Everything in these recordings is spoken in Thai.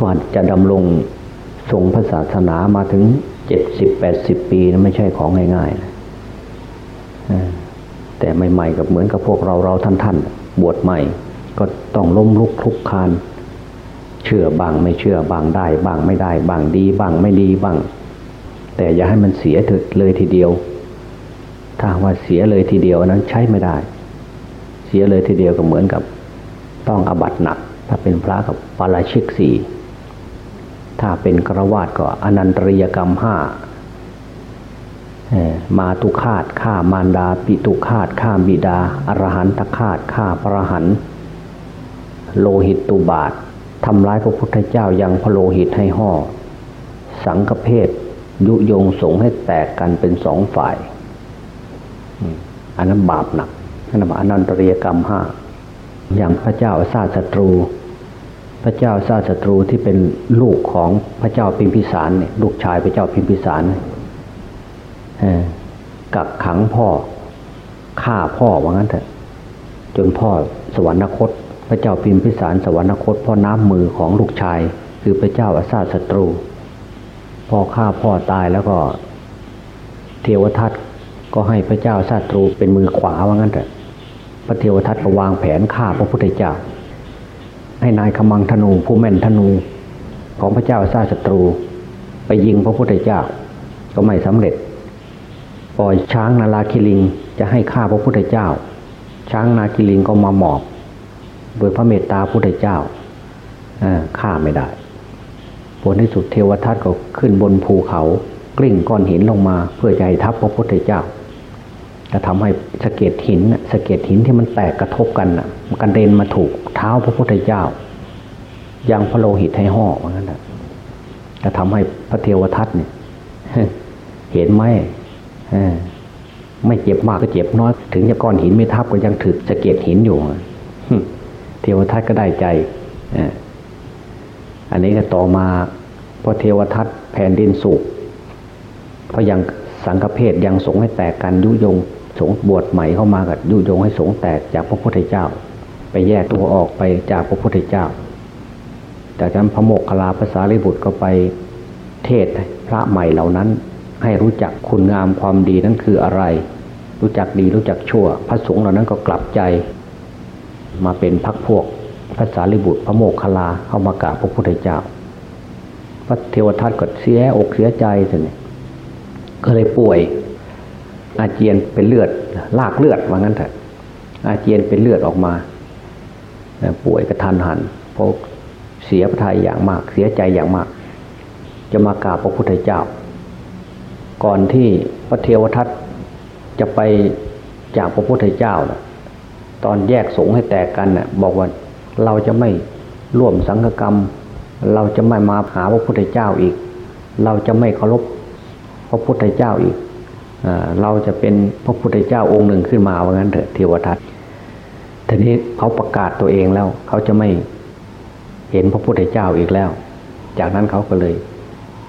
ก่อนจะดำรงทรงพระศาสนามาถึงเจ็ดสิบแปดสิบปีนะไม่ใช่ของง่ายๆนะแต่ใหม่ๆกับเหมือนกับพวกเราเราท่านท่านบวชใหม่ ก็ต้องล้มลุกคลุกคานเชื่อบางไม่เชื่อบางได้ บางไม่ได้ บางดีบางไม่ดีบาง แต่อย่าให้มันเสียถึกเลยทีเดียว ถ้าว่าเสียเลยทีเดียวนั้นใช้ไม่ได้ เสียเลยทีเดียวก็เหมือนกับ ต้องอบัตหนัก ถ้าเป็นพระกับปาราชิกสี่ ถ้าเป็นกระวาดก็อนันตริยกรรมห้ามาตุคาตฆ่ามารดา ปิตุคาตฆ่าบิดา อรหันตคาตฆ่าพระหันโลหิตตุบาททำร้ายพระพุทธเจ้ายังพระโลหิตให้ห่อ สังฆเพศยุยงสงให้แตกกันเป็นสองฝ่ายอันนั้นบาปหนักนั่นอนันตริยกรรมห้าอย่างพระเจ้าซาศัตรู พระเจ้าซาศัตรูที่เป็นลูกของพระเจ้าพิมพิสารเนี่ยลูกชายพระเจ้าพิมพิสารกักขังพ่อฆ่าพ่อว่างั้นเถอะ จนพ่อสวรรคต พระเจ้าพิมพิสารสวรรคต พ่อน้ำมือของลูกชาย คือพระเจ้าอาซาศัตรูพ่อฆ่าพ่อตายแล้วก็ เทวทัตก็ให้พระเจ้าศัตรูเป็นมือขวาว่างั้นเถอะพระเทวทัตก็วางแผนฆ่าพระพุทธเจ้า ให้นายขมังธนูผู้แม่นธนูของพระเจ้าซาศัตรู ไปยิงพระพุทธเจ้า ก็ไม่สำเร็จ ปล่อยช้างนาลาคิลิงจะให้ฆ่าพระพุทธเจ้า ช้างนาคิลิงก็มาหมอบ โดยพระเมตตาพุทธเจ้าฆ่าไม่ได้ผลที่สุดเทวทัตก็ขึ้นบนภูเขา กลิ้งก้อนหินลงมา เพื่อจะให้ทับพระพุทธเจ้าจะทำให้สะเก็ดหินสะเก็ดหินที่มันแตกกระทบกันอะมันกันเด็นมาถูก เท้าพระพุทธเจ้ายังพระโลหิตให้ห่อเหมือนกันจะทำให้พระเทวทัตเนี่ยเห็นไหมไม่เจ็บมากก็เจ็บน้อย ถึงจะก้อนหินไม่ทับก็ยังถือสะเก็ดหินอยู่เทวทัตก็ได้ใจอันนี้ก็ต่อมาพอเทวทัตแผ่นดินสุกเพราะยังสังฆเพศยังสงให้แตกกันยุยงสงบวชใหม่เข้ามากับยุยงให้สงแตกจากพระพุทธเจ้า ไปแยกตัวออกไปจากพระพุทธเจ้า จากนั้นพระโมกขลาภาษาลิบุตรก็ไปเทศพระใหม่เหล่านั้น ให้รู้จักคุณงามความดีนั้นคืออะไร รู้จักดีรู้จักชั่ว พระสงฆ์เหล่านั้นก็กลับใจ มาเป็นพักพวกพระสารีบุตรพระโมกขลาเข้ามากราบพระพุทธเจ้า พระเทวทัตก็เสียอกเสียใจสิเนี่ยก็เลยป่วย อาเจียนเป็นเลือดลากเลือดว่างั้นเถอะอาเจียนเป็นเลือดออกมา ป่วยกระทันหันเพราะเสียพระทัยอย่างมาก เสียใจอย่างมาก จะมากราบพระพุทธเจ้า ก่อนที่พระเทวทัตจะไปจากพระพุทธเจ้านะตอนแยกสงให้แตกกันนะ่ะบอกว่าเราจะไม่ร่วมสังฆกรรม เราจะไม่มาหาพระพุทธเจ้าอีก เราจะไม่เคารพพระพุทธเจ้าอีกเราจะเป็นพระพุทธเจ้าองค์หนึ่งขึ้นมาว่างั้นเถอะเทวทัต ทีนี้เขาประกาศตัวเองแล้ว เขาจะไม่เห็นพระพุทธเจ้าอีกแล้ว จากนั้นเขาก็เลย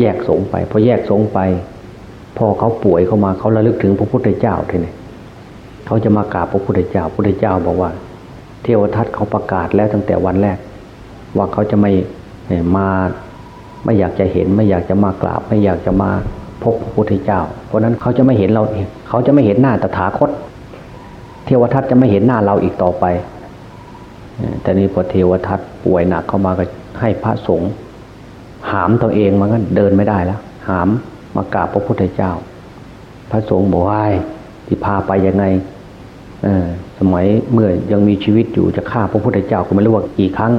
แยกสงไปพอแยกสงไป พอเขาป่วยเข้ามาเขาระลึกถึงพระพุทธเจ้าทีนี้เขาจะมากราบพระพุทธเจ้าพระพุทธเจ้าบอกว่า เทวทัตเขาประกาศแล้วตั้งแต่วันแรก ว่าเขาจะไม่มาไม่อยากจะเห็นไม่อยากจะมากราบ ไม่อยากจะมาพบพระพุทธเจ้า เพราะนั้นเขาจะไม่เห็นเราเขาจะไม่เห็นหน้าตถาคต เทวทัตจะไม่เห็นหน้าเราอีกต่อไปแต่นี้พอเทวทัตป่วยหนักเข้ามาก็ให้พระสงฆ์หามตัวเองมันก็เดินไม่ได้แล้ว หามมากราบพระพุทธเจ้า พระสงฆ์บอกว่าที่พาไปยังไงสมัยเมื่อยังมีชีวิตอยู่จะฆ่าพระพุทธเจ้าก็ไม่รู้ว่ากี่ครั้ง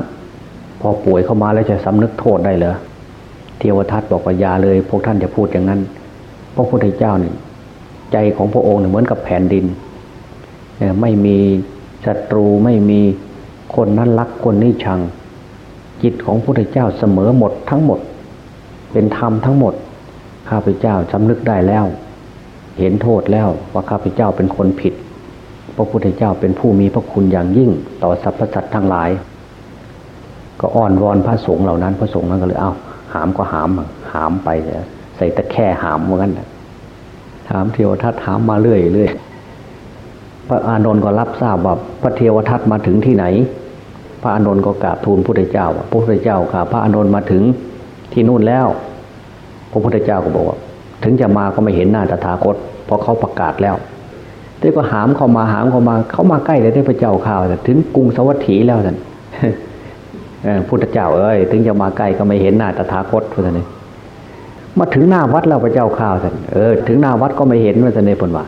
พอป่วยเข้ามาแล้วจะสำนึกโทษได้เหรอเทวทัตบอกว่ายาเลย พวกท่านจะพูดอย่างนั้น พระพุทธเจ้าเนี่ยใจของพระองค์เนี่ยเหมือนกับแผ่นดิน ไม่มีศัตรูไม่มีคนนั้นรักคนนี้ชัง จิตของพระพุทธเจ้าเสมอหมดทั้งหมด เป็นธรรมทั้งหมด ข้าพเจ้าสำนึกได้แล้ว เห็นโทษแล้วว่าข้าพเจ้าเป็นคนผิด พระพุทธเจ้าเป็นผู้มีพระคุณอย่างยิ่งต่อสรรพสัตว์ทั้งหลาย ก็อ้อนวอนพระสงฆ์เหล่านั้น พระสงฆ์นั้นก็เลยเอาหามก็หามหามไปใส่ตะแค่หามเหมือนกันหามเทวทัตหามมาเรื่อยเรื่อย พระอานนท์ก็รับทราบว่าพระเทวทัตมาถึงที่ไหน พระอานนท์ก็กราบทูลพระพุทธเจ้าพระพุทธเจ้าข้าบพระอานนท์มาถึงที่นู่นแล้ว พระพุทธเจ้าก็บอกว่าถึงจะมาก็ไม่เห็นหน้าตถาคต เพราะเขาประกาศแล้วแต่ก็หามเข้ามาหามเข้ามา เขามาใกล้เลยได้พระเจ้าข่าวแต่ถึงกรุงสวัสดีแล้วท่านพุทธเจ้าเอ้ยถึงจะมาใกล้ก็ไม่เห็นหน้าตถาคตท่านนี่มาถึงหน้าวัดแล้วพระเจ้าข่าวท่านเออถึงหน้าวัดก็ไม่เห็นว่าท่านในผลว่า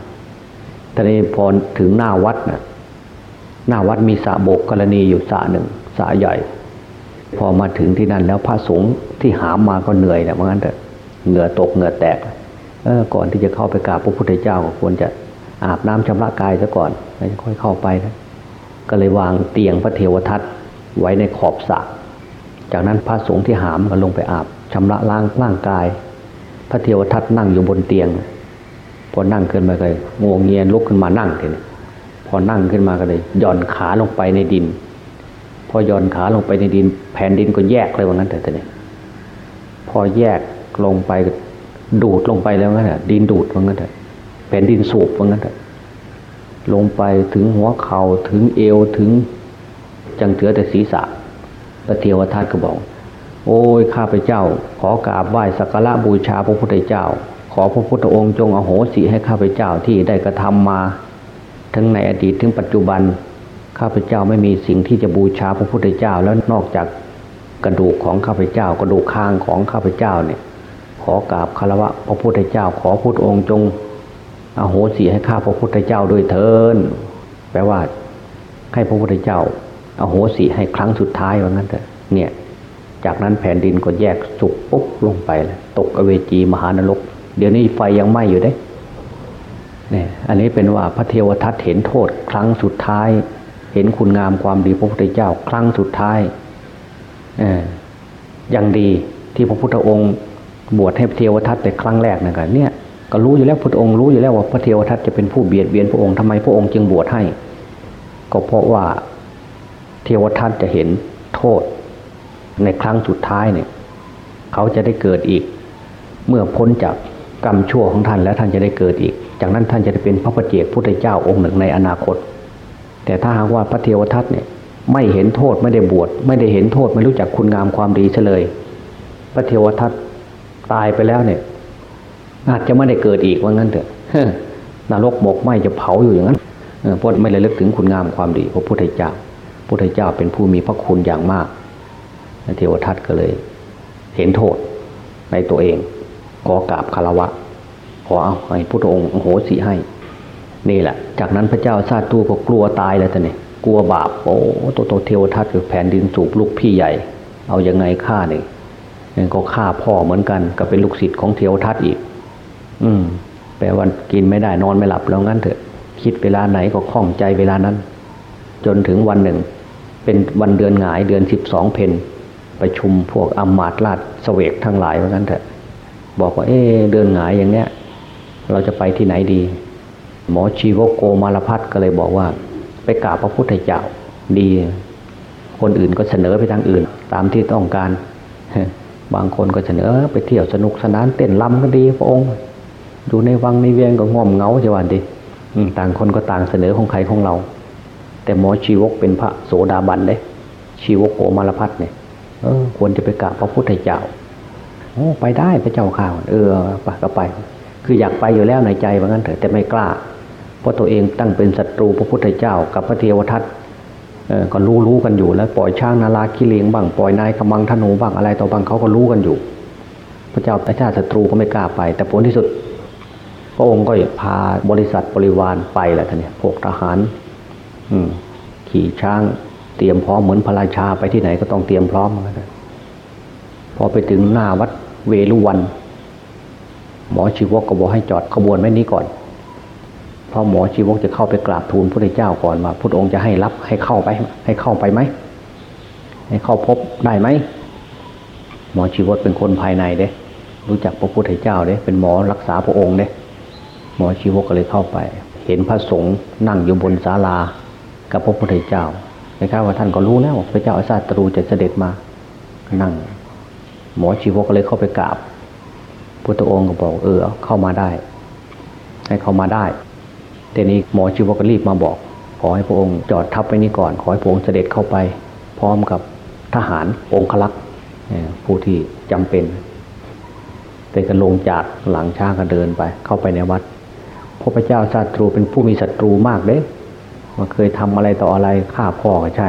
ท่นนี้พอถึงหน้าวัดน่ะหน้าวัดมีสระโบกกรณีอยู่สระหนึ่งสระใหญ่ พอมาถึงที่นั่นแล้วพระสงฆ์ที่หามมาก็เหนื่อยนะเพราะงั้นแต่เหงื่อตกเหงื่อแตกเออก่อนที่จะเข้าไปกราบพระพุทธเจ้าควรจะอาบน้ำชำระกายซะก่อนแล้วค่อยเข้าไปนะก็เลยวางเตียงพระเทวทัตไว้ในขอบสระจากนั้นพระสงฆ์ที่หามก็ลงไปอาบชำระล้างร่างกาย พระเทวทัตนั่งอยู่บนเตียง พอนั่งขึ้นมาเลยงวงเงียนลุกขึ้นมานั่งทีนี้พอนั่งขึ้นมาก็เลยย่อนขาลงไปในดิน พอย่อนขาลงไปในดิน แผ่นดินก็แยกเลยว่างั้นแต่ทีนี้พอแยกลงไปดูดลงไปแล้วงั้นดินดูดว่างั้นแต่แผ่นดินสูบว่างั้นแต่ลงไปถึงหัวเขา่าถึงเอวถึงจังเถือแต่ศีรษะพระเทวทัตก็บอก โอ้ยข้าพเจ้า ขอกราบไหว้สักการะบูชาพระพุทธเจ้า ขอพระพุทธองค์จงอโหสิให้ข้าพเจ้าที่ได้กระทำมา ทั้งในอดีตถึงปัจจุบัน ข้าพเจ้าไม่มีสิ่งที่จะบูชาพระพุทธเจ้าแล้วนอกจากกระดูกของข้าพเจ้ากระดูกคางของข้าพเจ้าเนี่ย ขอกราบคารวะพระพุทธเจ้า ขอพุทธองค์จงอโหสิให้ข้าพระพุทธเจ้าด้วยเถินแปลว่าให้พระพุทธเจ้าอโหสิให้ครั้งสุดท้ายว่างั้นเถอะเนี่ย จากนั้นแผ่นดินก็แยกสุกปุ๊บลงไปเลยตกอเวจีมหานรก เดี๋ยวนี้ไฟยังไหม้อยู่เด้เนี่ยอันนี้เป็นว่าพระเทวทัตเห็นโทษ ครั้งสุดท้าย เห็นคุณงามความดีพระพุทธเจ้า ครั้งสุดท้ายเออยังดีที่พระพุทธองค์บวชให้พระเทวทัตแต่ครั้งแรกนะครับเนี่ยก็รู้อยู่แล้วพระองค์รู้อยู่แล้วว่าพระเทวทัตจะเป็นผู้เบียดเบียนพระองค์ทำไมพระองค์จึงบวชให้ ก็เพราะว่าเทวทัตจะเห็นโทษ ในครั้งสุดท้ายเนี่ย เขาจะได้เกิดอีก เมื่อพ้นจาก กรรมชั่วของท่านแล้วท่านจะได้เกิดอีก จากนั้นท่านจะได้เป็นพระประเจกพุทธเจ้าองค์หนึ่งในอนาคต แต่ถ้าหากว่าพระเทวทัตเนี่ยไม่เห็นโทษไม่ได้บวชไม่ได้เห็นโทษไม่รู้จักคุณงามความดีเลย พระเทวทัตตายไปแล้วเนี่ยอาจจะไม่ได้เกิดอีกว่างั้นเถอะนรกบกไหมจะเผาอยู่อย่างนั้นเพราะไม่ระลึกถึงคุณงามความดีพระพุทธเจ้าพุทธเจ้าเป็นผู้มีพระคุณอย่างมากเทวทัตก็เลย เห็นโทษในตัวเอง ขอกราบคารวะ ขอเอาให้พุทธองค์โหสิให้ นี่แหละ จากนั้นพระเจ้าซาตูก็กลัวตายแล้วท่านนี่กลัวบาปโอ้ตัวโตเทวทัตคือแผ่นดินสูบลูกพี่ใหญ่ เอาอยัางไงฆ่าเนี่ยก็ฆ่าพ่อเหมือนกันก็เป็นลูกศิษย์ของเทวทัตอีก อืมแปลว่ากินไม่ได้นอนไม่หลับแล้วงั้นเถอะ คิดเวลาไหนก็คล่องใจเวลานั้น จนถึงวันหนึ่ง เป็นวันเดือนหงายเดือนสิบสองเพนประชุมพวกอมมาตราชเสวกทั้งหลายว่างั้นเถอะ บอกว่าเอ๊เดือนหงายอย่างเนี้ย เราจะไปที่ไหนดี หมอชีวโกมารพัฒก็เลยบอกว่า ไปกราบพระพุทธเจ้าดี คนอื่นก็เสนอไปทางอื่น ตามที่ต้องการ บางคนก็เสนอไปเที่ยวสนุกสนานเต้นลำก็ดีพระองค์อยู่ในวังในเวียงก็ง่อมเงาจะวันดีต่างคนก็ต่างเสนอของใครของเรา แต่หมอชีวกเป็นพระโสดาบันเด้ชีวกโกมารพัฒเนี่ยออควรจะไปกราบพระพุทธเจ้า โอ้ไปได้พระเจ้าข่าว เออไปก็ไป คืออยากไปอยู่แล้วในใจว่างั้นเถอะแต่ไม่กล้า เพราะตัวเองตั้งเป็นศัตรูพระพุทธเจ้า กับพระเทวทัตก็รู้รู้กันอยู่แล้ว ปล่อยช้างนาลาคิเลงบ้างปล่อยนายกำมังธนูบ้างอะไรต่อบางเขาก็รู้กันอยู่ พระเจ้าประชาศัตรูก็ไม่กล้าไป แต่ผลที่สุด พระองค์ก็พาบริษัทบริวารไปแหละท่านเนี่ยพวกทหาร อืมขี่ช้างเตรียมพร้อมเหมือนพระราชาไปที่ไหนก็ต้องเตรียมพร้อมกัน พอไปถึงหน้าวัดเวลุวัน หมอชีวกก็บอกให้จอดขบวนไว้นี้ก่อน เพอหมอชีวกจะเข้าไปกราบทูลพระเจ้าก่อนว่าพระองค์จะให้รับให้เข้าไป ให้เข้าไปไหมให้เข้าพบได้ไหมหมอชีวกเป็นคนภายในเด้ รู้จักพระพุทธเจ้าเด้ เป็นหมอรักษาพระองค์เด้ หมอชีวกก็เลยเข้าไป เห็นพระสงฆ์นั่งอยู่บนศาลากับพระพุทธเจ้านะครับว่าท่านก็รู้แล้วพระเจ้าอาซาตรูจะเสด็จมานั่ง หมอชีวกก็เลยเข้าไปกราบพุทธองค์ก็บอกเออเข้ามาได้ ให้เข้ามาได้แต่นี้หมอชีวกก็รีบมาบอก ขอให้พระองค์จอดทับไว้นี้ก่อน ขอให้พระองค์เสด็จเข้าไป พร้อมกับทหารองคลักษ์ผู้ที่จำเป็นแต่ก็ลงจากหลังช้างก็เดินไป เข้าไปในวัดพระพเจ้าศัตรูเป็นผู้มีศัตรูมากเด้มาเคยทำอะไรต่ออะไรฆ่าพ่อก็ใช่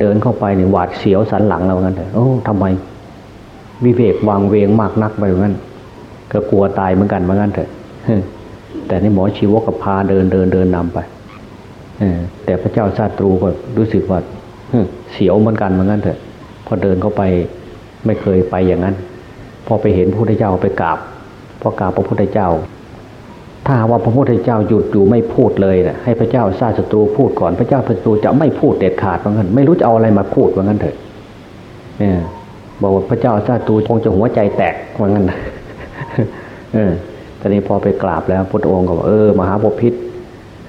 เดินเข้าไปเนี่ยหวาดเสียวสันหลังเรางั้นเถอะโอ้ทำไม วิเวกวางเวงมากนักไปงั้นก็กลัวตายเหมือนกันเหมือนกันเถอะแต่ในหมอชีวกพาเดินเดินเดินนำไปแต่พระเจ้าชาตรูก็รู้สึกว่าเสียวเหมือนกันเหมือนกันเถอะพอเดินเข้าไปไม่เคยไปอย่างนั้น พอไปเห็นพระพุทธเจ้าไปกราบพอกราบพระพุทธเจ้า ถ้าว่าพระพุทธเจ้าหยุดอยู่ไม่พูดเลยนะให้พระเจ้าชาติศัตรูพูดก่อนพระเจ้าศัตรูจะไม่พูดเด็ดขาดเหมือนกันไม่รู้จะเอาอะไรมาพูดเหมือนกันเถอะเนี่ย บอกว่าพระเจ้าชาตูคงจะหัวใจแตกเหมือนกันเออตอนนี้พอไปกราบแล้วพระองค์ก็บอกเออมหาบพิษ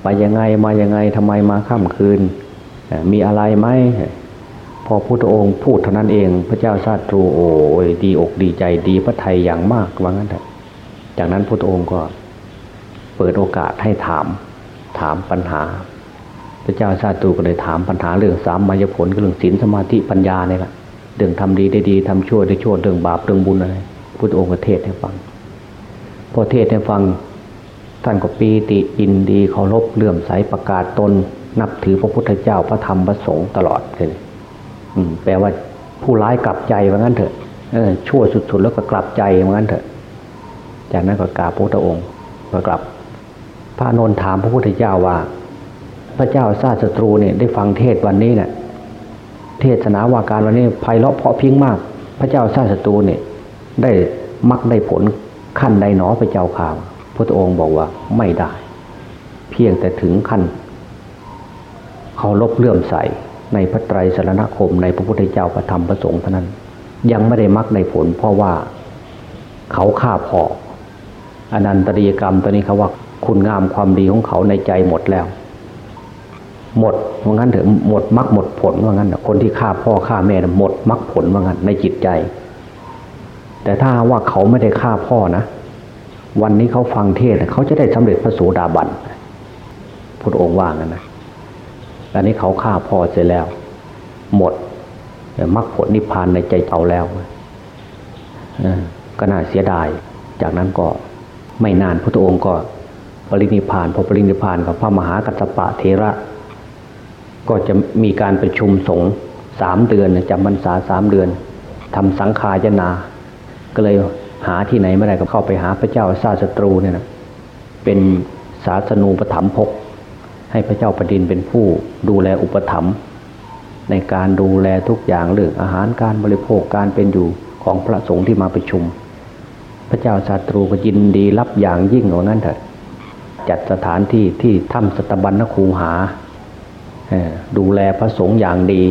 ไปยังไงมายังไงทำไมมาค่ำคืน มีอะไรไหมพอพุทธองค์พูดเท่านั้นเอง พระเจ้าชาติตรูโอ้ยดีอกดีใจดีพระไทยอย่างมากว่างั้นเถอะจากนั้นพุทธองค์ก็เปิดโอกาสให้ถามถามปัญหา พระเจ้าชาติตรูก็เลยถามปัญหาเรื่องสามมายผลเรื่องศีลสมาธิปัญญาเนี่ยแหละ เรื่องทำดีได้ดีทำชั่วได้ชั่วเรื่องบาปเรื่องบุญอะไรพุทธองค์ก็เทศให้ฟัง พอเทศให้ฟังท่านก็ปีติอินดีเคารพเลื่อมใสประกาศตน นับถือพระพุทธเจ้าพระธรรมพระสงฆ์ตลอดเลยแปลว่าผู้ร้ายกลับใจว่างั้นเถอะอชั่วสุดๆแล้วก็กลับใจว่างั้นเถอะ จากนั้นก็กราบพระพุทธองค์ก็กลับ พระนนถามพระพุทธเจ้าว่า พระเจ้าซาศัตรูเนี่ยได้ฟังเทศวันนี้เนี่ย เทศนาว่าการวันนี้ไพเราะเพาะพิงมาก พระเจ้าซาติศัตรูเนี่ยได้มักได้ผลขั้นใดหนอพระเจ้าข่าวพระองค์บอกว่าไม่ได้ เพียงแต่ถึงขั้นเขาลบเลื่อมใสในพระไตรสรณคมในพระพุทธเจ้าประธรรมประสงค์เท่านั้น ยังไม่ได้มักในผล เพราะว่าเขาฆ่าพออนันตริยกรรมตัวนี้เขาว่าคุณงามความดีของเขาในใจหมดแล้ว หมดว่างั้นเถอะหมดมักหมดผลว่างั้นคนที่ฆ่าพ่อฆ่าแม่หมดมักผลว่างั้นในจิตใจ แต่ถ้าว่าเขาไม่ได้ฆ่าพ่อนะ วันนี้เขาฟังเทศเขาจะได้สำเร็จพระโสดาบันพุทธองค์ว่างั้นนะอันนี้เขาฆ่าพ่อเสร็จแล้ว หมดมรรคผลนิพพานในใจเขาแล้วก็น่าเสียดาย จากนั้นก็ไม่นานพระองค์ก็ปรินิพานพอปรินิพานกับพระมหากัสปะเทระ ก็จะมีการประชุมสงฆ์สามเดือนจำพรรษาสามเดือนทำสังขายนา ก็เลยหาที่ไหนไม่ได้ก็เข้าไปหาพระเจ้าซาสตรูเนี่ยนะเป็นศาสนูปถัมภกให้พระเจ้าประดินเป็นผู้ดูแลอุปถัมภ์ในการดูแลทุกอย่างเรื่องอาหารการบริโภคการเป็นอยู่ของพระสงฆ์ที่มาประชุม พระเจ้าชาตรูก็ยินดีรับอย่างยิ่งว่างั้นเถอะจัดสถานที่ที่ถ้ำสตบัญนคูหา ดูแลพระสงฆ์อย่างดี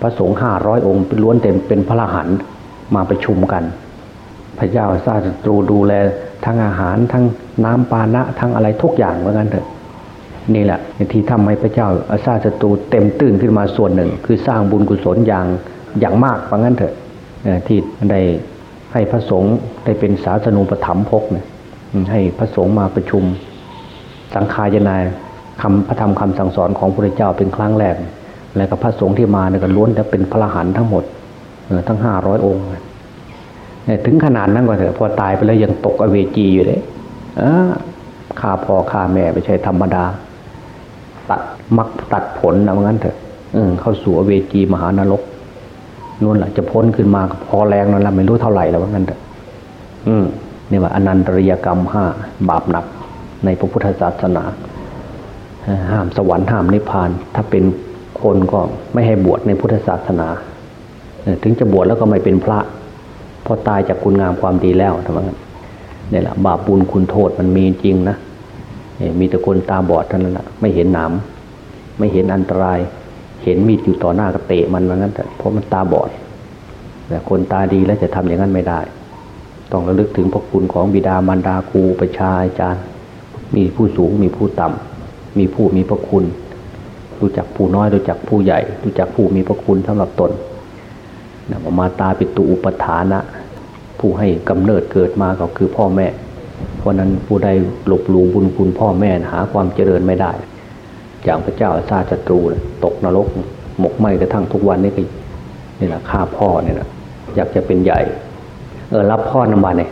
พระสงฆ์ห้าร้อยองค์เป็นล้วนเต็มเป็นพระหันมาประชุมกัน พระเจ้าชาตรูดูแลทั้งอาหารทั้งน้ำปานะทั้งอะไรทุกอย่างว่างั้นเถอะนี่แหละที่ทำให้พระเจ้าอาซาศัตรูเต็มตื่นขึ้นมาส่วนหนึ่ง คือสร้างบุญกุศลอย่างอย่างมากว่างั้นเถอะที่ได้ให้พระสงฆ์ได้เป็นศาสนูปถัมภกเนี่ยให้พระสงฆ์มาประชุมสังฆายนาย คำพระธรรมคำสั่งสอนของพระเจ้าเป็นครั้งแรก แล้วก็พระสงฆ์ที่มาเนี่ยก็ล้วนจะเป็นพระหันทั้งหมดทั้งห้าร้อยองค์ถึงขนาดนั้นก็เถอะพอตายไปแล้วยังตกอเวจีอยู่เลยฆ่าพ่อฆ่าแม่ไม่ใช่ธรรมดา ตัดมักตัดผลนะงั้นเถอะเออเข้าสู่อเวจีมหานรกนู่นแหละจะพ้นขึ้นมาพอแรงนั่นแหละไม่รู้เท่าไหร่แล้วว่างั้นเถอะอืมนี่ว่าอนันตริยกรรมห้าบาปหนักในพระพุทธศาสนา ห้ามสวรรค์ห้ามนิพพาน ถ้าเป็นคนก็ไม่ให้บวชในพุทธศาสนา ถึงจะบวชแล้วก็ไม่เป็นพระพอตายจากคุณงามความดีแล้วทำไมนี่แหละบาปบุญคุณโทษมันมีจริงนะมีแต่คนตาบอดเท่านั้นแหละไม่เห็นหนามไม่เห็นอันตราย เห็นมีดอยู่ต่อหน้าก็เตะมันว่างั้นแต่เพราะมันตาบอดแต่คนตาดีแล้วจะทำอย่างนั้นไม่ได้ ต้องระลึกถึงพระคุณของบิดามารดาครูประชาอาจารย์ มีผู้สูงมีผู้ต่ำ มีผู้มีพระคุณ รู้จักผู้น้อยรู้จักผู้ใหญ่ รู้จักผู้มีพระคุณสำหรับตนนะมาตาปิตุอุปทานะ ผู้ให้กำเนิดเกิดมาก็คือพ่อแม่ เพราะนั้นผู้ใดหลบหลูบุญคุณพ่อแม่หาความเจริญไม่ได้ อย่างพระเจ้าซาจัตรูตกนรกหมกไหมกระทั่งทุกวันนี้ก็นี่แหละฆ่าพ่อเนี่ยนะอยากจะเป็นใหญ่ เออรับพ่อนำมาเนี่ย